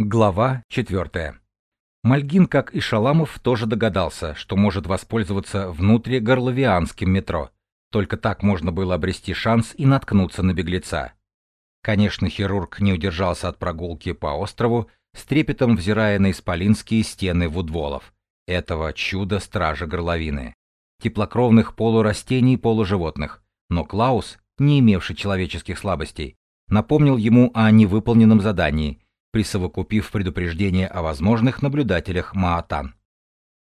Глава 4. Мальгин, как и Шаламов, тоже догадался, что может воспользоваться внутригорловианским метро. Только так можно было обрести шанс и наткнуться на беглеца. Конечно, хирург не удержался от прогулки по острову, с трепетом взирая на исполинские стены вудволов, этого чуда стража горловины, теплокровных полурастений и полуживотных. Но Клаус, не имевший человеческих слабостей, напомнил ему о невыполненном задании – присовокупив предупреждение о возможных наблюдателях Маатан.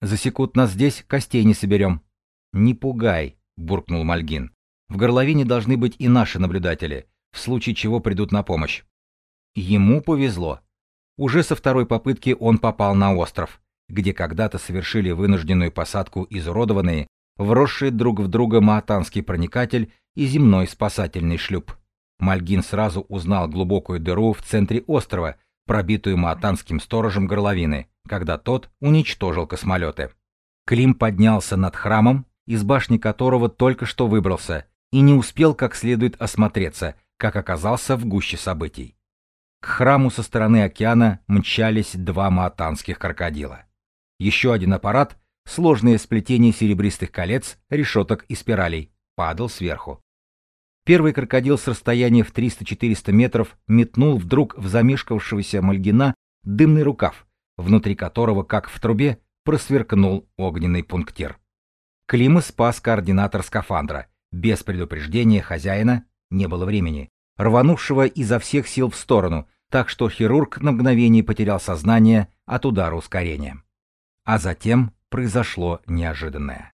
«Засекут нас здесь, костей не соберем». «Не пугай», — буркнул Мальгин. «В горловине должны быть и наши наблюдатели, в случае чего придут на помощь». Ему повезло. Уже со второй попытки он попал на остров, где когда-то совершили вынужденную посадку изуродованные, вросшие друг в друга маатанский проникатель и земной спасательный шлюп. Мальгин сразу узнал глубокую дыру в центре острова, пробитую маатанским сторожем горловины, когда тот уничтожил космолеты. Клим поднялся над храмом, из башни которого только что выбрался, и не успел как следует осмотреться, как оказался в гуще событий. К храму со стороны океана мчались два маатанских крокодила. Еще один аппарат, сложное сплетение серебристых колец, решеток и спиралей, падал сверху. Первый крокодил с расстояния в 300-400 метров метнул вдруг в замешкавшегося Мальгина дымный рукав, внутри которого, как в трубе, просверкнул огненный пунктир. Клима спас координатор скафандра. Без предупреждения хозяина не было времени, рванувшего изо всех сил в сторону, так что хирург на мгновение потерял сознание от удара ускорения. А затем произошло неожиданное.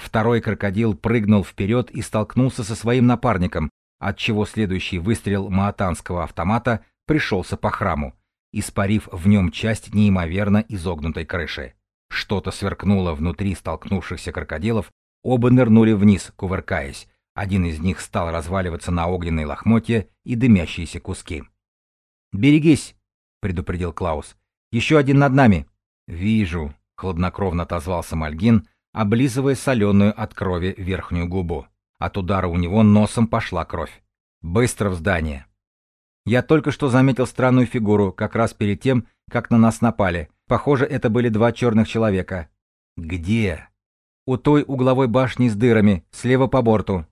Второй крокодил прыгнул вперед и столкнулся со своим напарником, отчего следующий выстрел маатанского автомата пришелся по храму, испарив в нем часть неимоверно изогнутой крыши. Что-то сверкнуло внутри столкнувшихся крокодилов, оба нырнули вниз, кувыркаясь. Один из них стал разваливаться на огненные лохмотья и дымящиеся куски. «Берегись!» — предупредил Клаус. «Еще один над нами!» «Вижу!» — хладнокровно отозвался Мальгин, облизывая соленую от крови верхнюю губу. От удара у него носом пошла кровь. Быстро в здание. Я только что заметил странную фигуру, как раз перед тем, как на нас напали. Похоже, это были два черных человека. Где? У той угловой башни с дырами, слева по борту.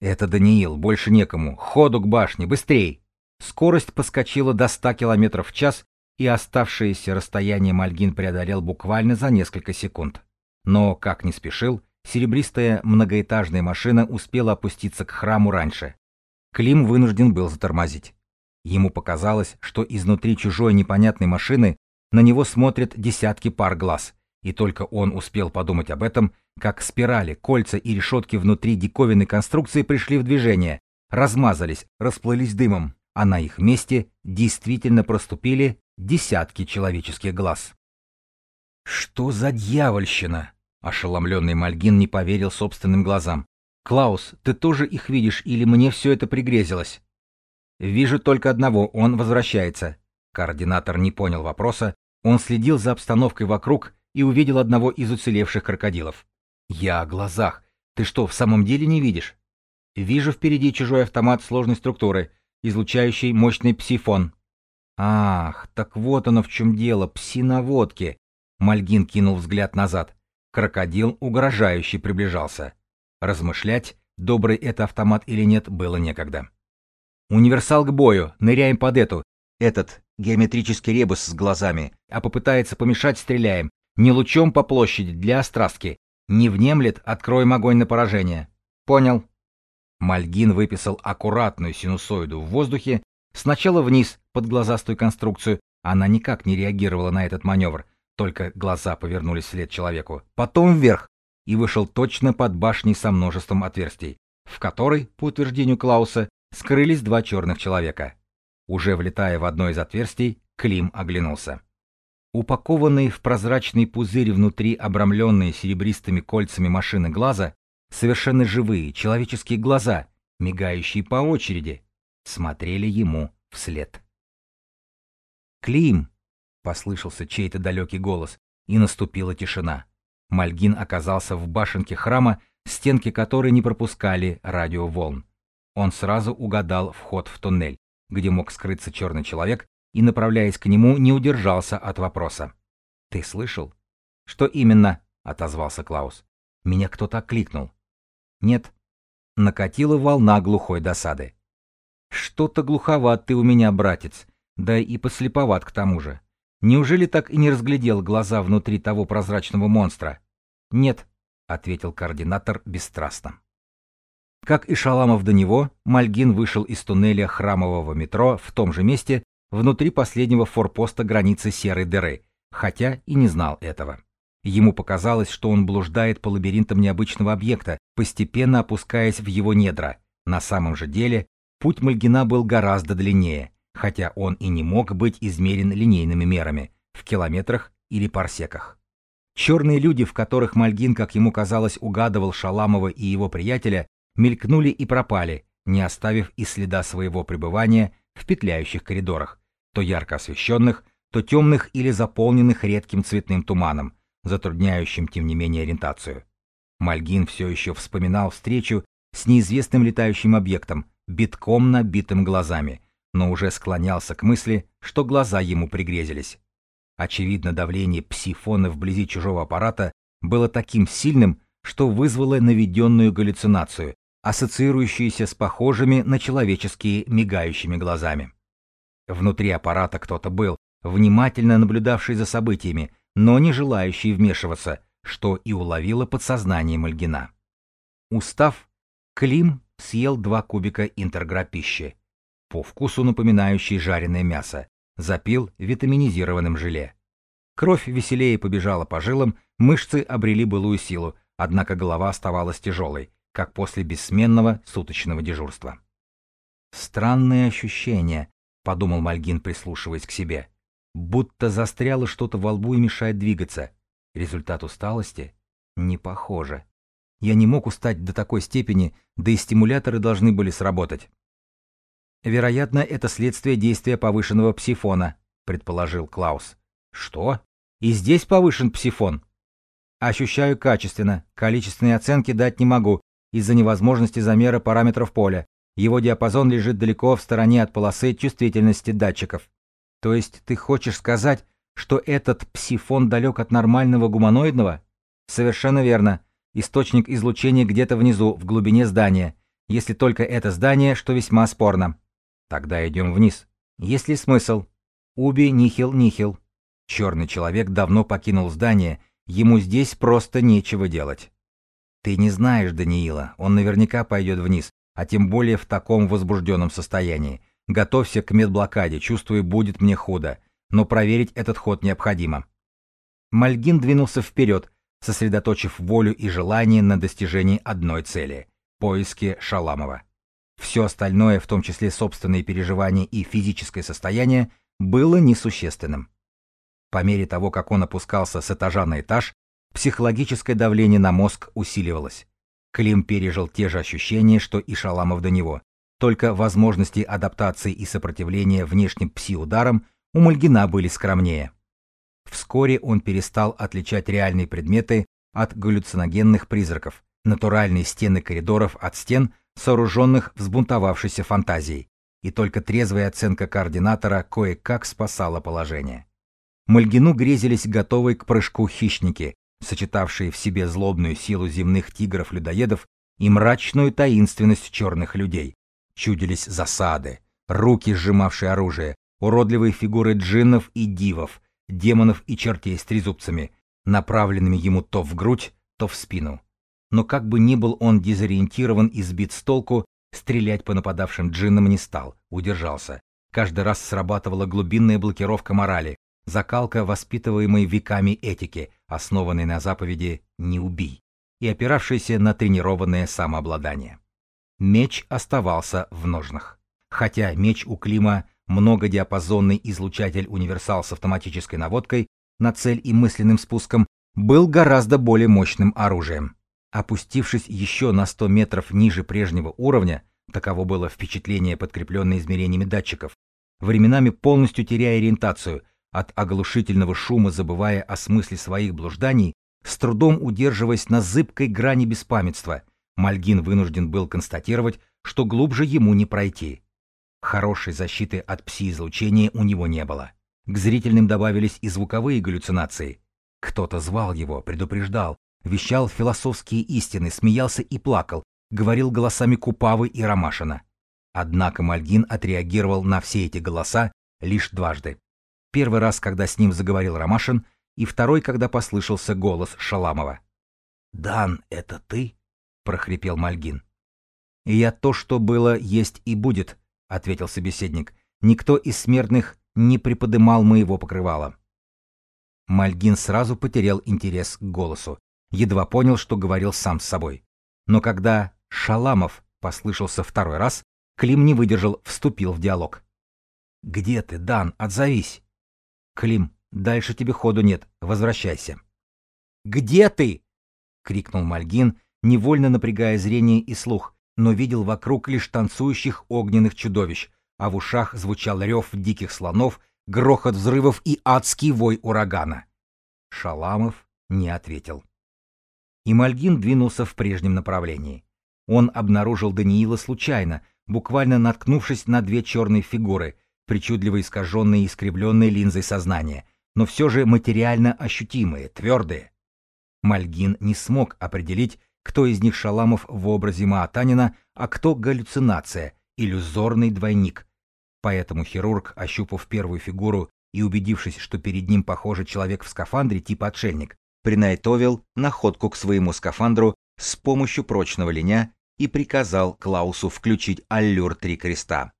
Это Даниил, больше некому. Ходу к башне, быстрей! Скорость поскочила до 100 км в час, и оставшееся расстояние Мальгин преодолел буквально за несколько секунд. Но, как не спешил, серебристая многоэтажная машина успела опуститься к храму раньше. Клим вынужден был затормозить. Ему показалось, что изнутри чужой непонятной машины на него смотрят десятки пар глаз, и только он успел подумать об этом, как спирали, кольца и решетки внутри диковинной конструкции пришли в движение, размазались, расплылись дымом, а на их месте действительно проступили десятки человеческих глаз. «Что за дьявольщина?» Ошеломленный Мальгин не поверил собственным глазам. «Клаус, ты тоже их видишь или мне все это пригрезилось?» «Вижу только одного, он возвращается». Координатор не понял вопроса, он следил за обстановкой вокруг и увидел одного из уцелевших крокодилов. «Я о глазах. Ты что, в самом деле не видишь?» «Вижу впереди чужой автомат сложной структуры, излучающий мощный псифон». «Ах, так вот оно в чем дело, пси-наводки!» Мальгин кинул взгляд назад. Крокодил угрожающе приближался. Размышлять, добрый это автомат или нет, было некогда. «Универсал к бою! Ныряем под эту! Этот, геометрический ребус с глазами, а попытается помешать, стреляем! Не лучом по площади, для острастки! Не внемлет, откроем огонь на поражение!» «Понял!» Мальгин выписал аккуратную синусоиду в воздухе, сначала вниз, под глазастую конструкцию, она никак не реагировала на этот маневр, только глаза повернулись вслед человеку. Потом вверх. И вышел точно под башней со множеством отверстий, в которой, по утверждению Клауса, скрылись два черных человека. Уже влетая в одно из отверстий, Клим оглянулся. Упакованные в прозрачный пузырь внутри обрамленные серебристыми кольцами машины глаза, совершенно живые человеческие глаза, мигающие по очереди, смотрели ему вслед. «Клим!» Послышался чей-то далекий голос, и наступила тишина. Мальгин оказался в башенке храма, стенки которой не пропускали радиоволн. Он сразу угадал вход в туннель, где мог скрыться черный человек, и, направляясь к нему, не удержался от вопроса. «Ты слышал?» «Что именно?» — отозвался Клаус. «Меня кто-то окликнул». «Нет». Накатила волна глухой досады. «Что-то глуховат ты у меня, братец, да и подслеповат к тому же. Неужели так и не разглядел глаза внутри того прозрачного монстра?» «Нет», — ответил координатор бесстрастно. Как и Шаламов до него, Мальгин вышел из туннеля храмового метро в том же месте, внутри последнего форпоста границы серой дыры, хотя и не знал этого. Ему показалось, что он блуждает по лабиринтам необычного объекта, постепенно опускаясь в его недра. На самом же деле, путь Мальгина был гораздо длиннее, хотя он и не мог быть измерен линейными мерами, в километрах или парсеках. Черные люди, в которых Мальгин, как ему казалось, угадывал Шаламова и его приятеля, мелькнули и пропали, не оставив и следа своего пребывания в петляющих коридорах, то ярко освещенных, то темных или заполненных редким цветным туманом, затрудняющим тем не менее ориентацию. Мальгин все еще вспоминал встречу с неизвестным летающим объектом, битком набитым глазами, но уже склонялся к мысли, что глаза ему пригрезились. Очевидно, давление псифона вблизи чужого аппарата было таким сильным, что вызвало наведенную галлюцинацию, ассоциирующиеся с похожими на человеческие мигающими глазами. Внутри аппарата кто-то был, внимательно наблюдавший за событиями, но не желающий вмешиваться, что и уловило подсознание Мальгина. Устав, Клим съел два кубика интергра пищи, по вкусу напоминающий жареное мясо, запил витаминизированным желе. Кровь веселее побежала по жилам, мышцы обрели былую силу, однако голова оставалась тяжелой, как после бессменного суточного дежурства. «Странные ощущения», — подумал Мальгин, прислушиваясь к себе. «Будто застряло что-то во лбу и мешает двигаться. Результат усталости? Не похоже. Я не мог устать до такой степени, да и стимуляторы должны были сработать». «Вероятно, это следствие действия повышенного псифона», — предположил Клаус. «Что? И здесь повышен псифон?» «Ощущаю качественно, количественные оценки дать не могу, из-за невозможности замера параметров поля. Его диапазон лежит далеко в стороне от полосы чувствительности датчиков. То есть ты хочешь сказать, что этот псифон далек от нормального гуманоидного? Совершенно верно. Источник излучения где-то внизу, в глубине здания. Если только это здание, что весьма спорно. Тогда идем вниз. Есть ли смысл? Уби, нихил, нихил. Черный человек давно покинул здание, ему здесь просто нечего делать. Ты не знаешь Даниила, он наверняка пойдет вниз, а тем более в таком возбужденном состоянии. Готовься к медблокаде, чувствую, будет мне худо, но проверить этот ход необходимо. Мальгин двинулся вперед, сосредоточив волю и желание на достижении одной цели – поиске Шаламова. Все остальное, в том числе собственные переживания и физическое состояние, было несущественным. По мере того, как он опускался с этажа на этаж, Психологическое давление на мозг усиливалось. Клим пережил те же ощущения, что и Шаламов до него. Только возможности адаптации и сопротивления внешним пси-ударам у Мальгина были скромнее. Вскоре он перестал отличать реальные предметы от галлюциногенных призраков, натуральные стены коридоров от стен, сооруженных взбунтовавшейся фантазией, и только трезвая оценка координатора кое-как спасала положение. Мальгину грезились готовые к прыжку хищники, сочетавшие в себе злобную силу земных тигров-людоедов и мрачную таинственность черных людей. Чудились засады, руки, сжимавшие оружие, уродливые фигуры джиннов и дивов, демонов и чертей с трезубцами, направленными ему то в грудь, то в спину. Но как бы ни был он дезориентирован и сбит с толку, стрелять по нападавшим джиннам не стал, удержался. Каждый раз срабатывала глубинная блокировка морали, закалка воспитываемой веками этики, основанной на заповеди «не убий» и опиравшейся на тренированное самообладание. Меч оставался в ножнах. Хотя меч у Клима многодиапазонный излучатель универсал с автоматической наводкой на цель и мысленным спуском был гораздо более мощным оружием. Опустившись еще на 100 метров ниже прежнего уровня, таково было впечатление, подкрепленное измерениями датчиков, временами полностью теряя ориентацию, от оглушительного шума забывая о смысле своих блужданий, с трудом удерживаясь на зыбкой грани беспамятства, Мальгин вынужден был констатировать, что глубже ему не пройти. Хорошей защиты от пси-излучения у него не было. К зрительным добавились и звуковые галлюцинации. Кто-то звал его, предупреждал, вещал философские истины, смеялся и плакал, говорил голосами Купавы и Ромашина. Однако Мальгин отреагировал на все эти голоса лишь дважды. Первый раз, когда с ним заговорил Ромашин, и второй, когда послышался голос Шаламова. «Дан, это ты?» — прохрипел Мальгин. «Я то, что было, есть и будет», — ответил собеседник. «Никто из смертных не приподымал моего покрывала». Мальгин сразу потерял интерес к голосу, едва понял, что говорил сам с собой. Но когда «Шаламов» послышался второй раз, Клим не выдержал, вступил в диалог. «Где ты, Дан? Отзовись!» «Клим, дальше тебе ходу нет, возвращайся». «Где ты?» — крикнул Мальгин, невольно напрягая зрение и слух, но видел вокруг лишь танцующих огненных чудовищ, а в ушах звучал рев диких слонов, грохот взрывов и адский вой урагана. Шаламов не ответил. И Мальгин двинулся в прежнем направлении. Он обнаружил Даниила случайно, буквально наткнувшись на две черные фигуры, причудливо искаженные и искривленные линзой сознания, но все же материально ощутимые, твердые. Мальгин не смог определить, кто из них Шаламов в образе Маатанина, а кто галлюцинация, иллюзорный двойник. Поэтому хирург, ощупав первую фигуру и убедившись, что перед ним похожий человек в скафандре типа отшельник, принайтовил находку к своему скафандру с помощью прочного линя и приказал Клаусу включить аллюр три креста.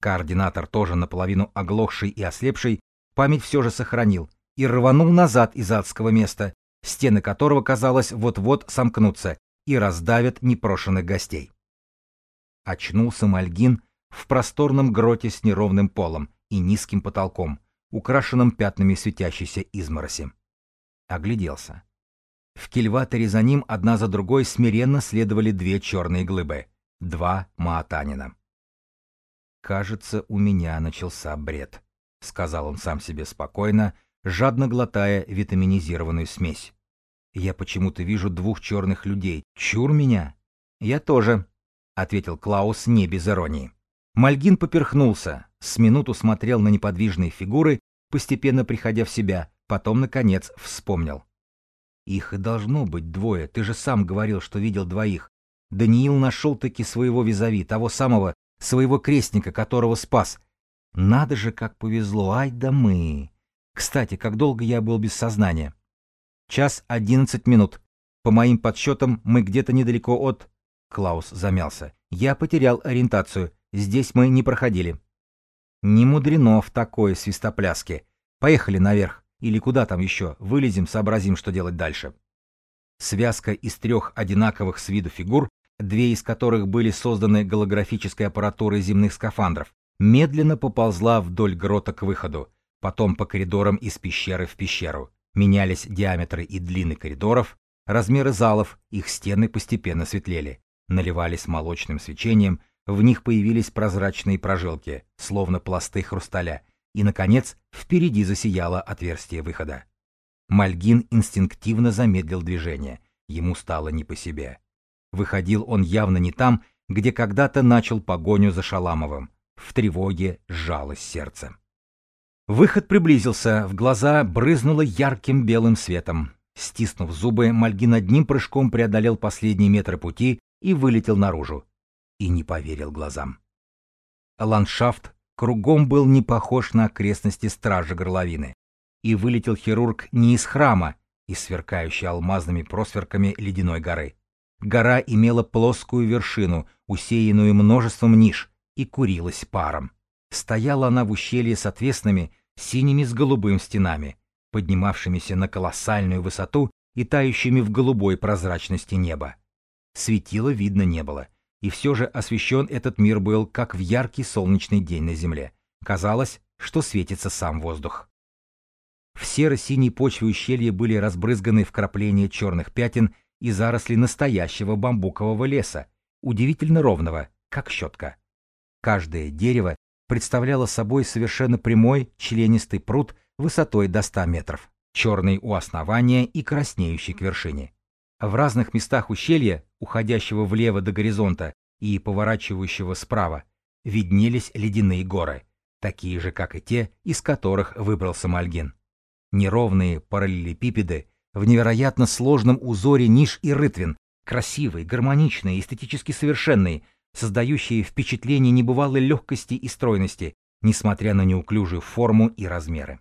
Координатор, тоже наполовину оглохший и ослепший, память все же сохранил и рванул назад из адского места, стены которого, казалось, вот-вот сомкнутся и раздавят непрошенных гостей. Очнулся Мальгин в просторном гроте с неровным полом и низким потолком, украшенным пятнами светящейся измороси. Огляделся. В кильваторе за ним одна за другой смиренно следовали две черные глыбы, два маатанина. «Кажется, у меня начался бред», — сказал он сам себе спокойно, жадно глотая витаминизированную смесь. «Я почему-то вижу двух черных людей. Чур меня!» «Я тоже», — ответил Клаус не без иронии. Мальгин поперхнулся, с минуту смотрел на неподвижные фигуры, постепенно приходя в себя, потом, наконец, вспомнил. Их и должно быть двое, ты же сам говорил, что видел двоих. Даниил нашел-таки своего визави, того самого, своего крестника, которого спас. Надо же, как повезло, ай да мы. Кстати, как долго я был без сознания? Час одиннадцать минут. По моим подсчетам, мы где-то недалеко от... Клаус замялся. Я потерял ориентацию. Здесь мы не проходили. Не мудрено в такой свистопляске. Поехали наверх. Или куда там еще, вылезем, сообразим, что делать дальше. Связка из трех одинаковых с виду фигур, две из которых были созданы голографической аппаратурой земных скафандров, медленно поползла вдоль грота к выходу, потом по коридорам из пещеры в пещеру. Менялись диаметры и длины коридоров, размеры залов, их стены постепенно светлели, наливались молочным свечением, в них появились прозрачные прожилки, словно пласты хрусталя, и, наконец, впереди засияло отверстие выхода. Мальгин инстинктивно замедлил движение. Ему стало не по себе. Выходил он явно не там, где когда-то начал погоню за Шаламовым. В тревоге сжалось сердце. Выход приблизился, в глаза брызнуло ярким белым светом. Стиснув зубы, Мальгин одним прыжком преодолел последние метры пути и вылетел наружу. И не поверил глазам. Ландшафт кругом был не похож на окрестности стражи горловины. И вылетел хирург не из храма, из сверкающей алмазными просверками ледяной горы. Гора имела плоскую вершину, усеянную множеством ниш, и курилась паром. Стояла она в ущелье с отвесными, синими с голубым стенами, поднимавшимися на колоссальную высоту и тающими в голубой прозрачности неба. Светила видно не было, и все же освещен этот мир был, как в яркий солнечный день на Земле. Казалось, что светится сам воздух. В серо-синей почве ущелья были разбрызганы вкрапления черных пятен и заросли настоящего бамбукового леса, удивительно ровного, как щетка. Каждое дерево представляло собой совершенно прямой членистый пруд высотой до 100 метров, черный у основания и краснеющий к вершине. В разных местах ущелья, уходящего влево до горизонта и поворачивающего справа, виднелись ледяные горы, такие же, как и те, из которых выбрался Мальгин. Неровные параллелепипеды в невероятно сложном узоре ниш и рытвин, красивые, гармоничные, эстетически совершенные, создающие впечатление небывалой легкости и стройности, несмотря на неуклюжую форму и размеры.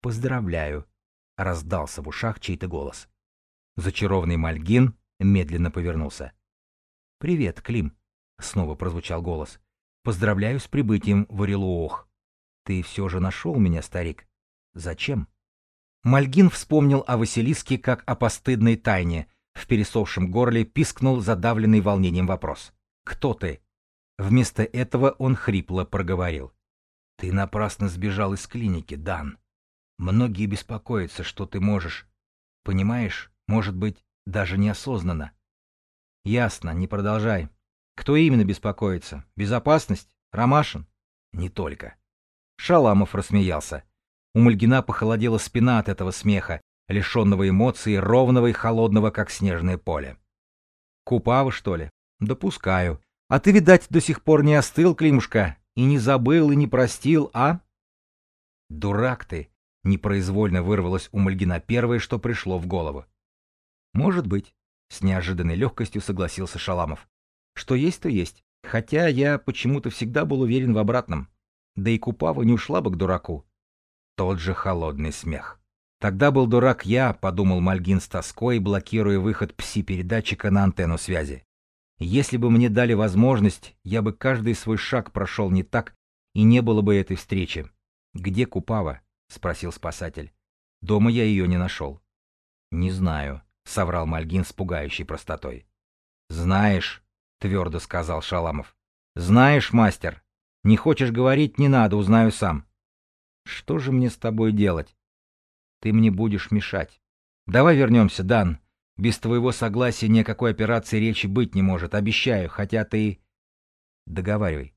«Поздравляю!» — раздался в ушах чей-то голос. Зачарованный Мальгин медленно повернулся. «Привет, Клим!» — снова прозвучал голос. «Поздравляю с прибытием в Орелуох. Ты все же нашел меня, старик. Зачем?» Мальгин вспомнил о Василиске как о постыдной тайне. В пересохшем горле пискнул задавленный волнением вопрос. «Кто ты?» Вместо этого он хрипло проговорил. «Ты напрасно сбежал из клиники, Дан. Многие беспокоятся, что ты можешь. Понимаешь, может быть, даже неосознанно. Ясно, не продолжай. Кто именно беспокоится? Безопасность? Ромашин? Не только. Шаламов рассмеялся. У Мальгина похолодела спина от этого смеха, лишенного эмоций, ровного и холодного, как снежное поле. Купава, что ли? Допускаю. А ты, видать, до сих пор не остыл, Климушка, и не забыл, и не простил, а? Дурак ты, непроизвольно вырвалось у Мальгина первое, что пришло в голову. Может быть, с неожиданной легкостью согласился Шаламов. Что есть, то есть. Хотя я почему-то всегда был уверен в обратном. Да и Купава не ушла бы к дураку. Тот же холодный смех. Тогда был дурак я, подумал Мальгин с тоской, блокируя выход пси-передатчика на антенну связи. Если бы мне дали возможность, я бы каждый свой шаг прошел не так, и не было бы этой встречи. «Где Купава?» — спросил спасатель. «Дома я ее не нашел». «Не знаю», — соврал Мальгин с пугающей простотой. «Знаешь», — твердо сказал Шаламов. «Знаешь, мастер, не хочешь говорить, не надо, узнаю сам». «Что же мне с тобой делать?» «Ты мне будешь мешать. Давай вернемся, Дан, без твоего согласия ни о какой операции речи быть не может, обещаю, хотя ты... Договаривай.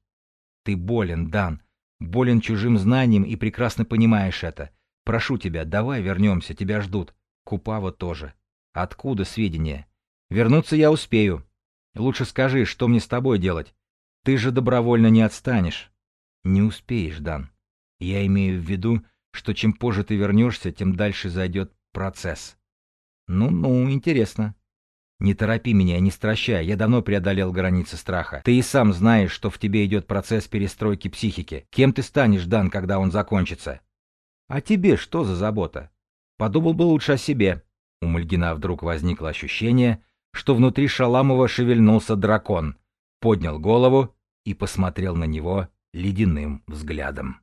Ты болен, Дан. Болен чужим знанием и прекрасно понимаешь это. Прошу тебя, давай вернемся, тебя ждут. Купава тоже. Откуда сведения? Вернуться я успею. Лучше скажи, что мне с тобой делать? Ты же добровольно не отстанешь. Не успеешь, Дан. Я имею в виду, что чем позже ты вернешься, тем дальше зайдет процесс. Ну-ну, интересно. Не торопи меня, не стращай, я давно преодолел границы страха. Ты и сам знаешь, что в тебе идет процесс перестройки психики. Кем ты станешь, Дан, когда он закончится? А тебе что за забота? Подумал бы лучше о себе. У Мальгина вдруг возникло ощущение, что внутри Шаламова шевельнулся дракон, поднял голову и посмотрел на него ледяным взглядом.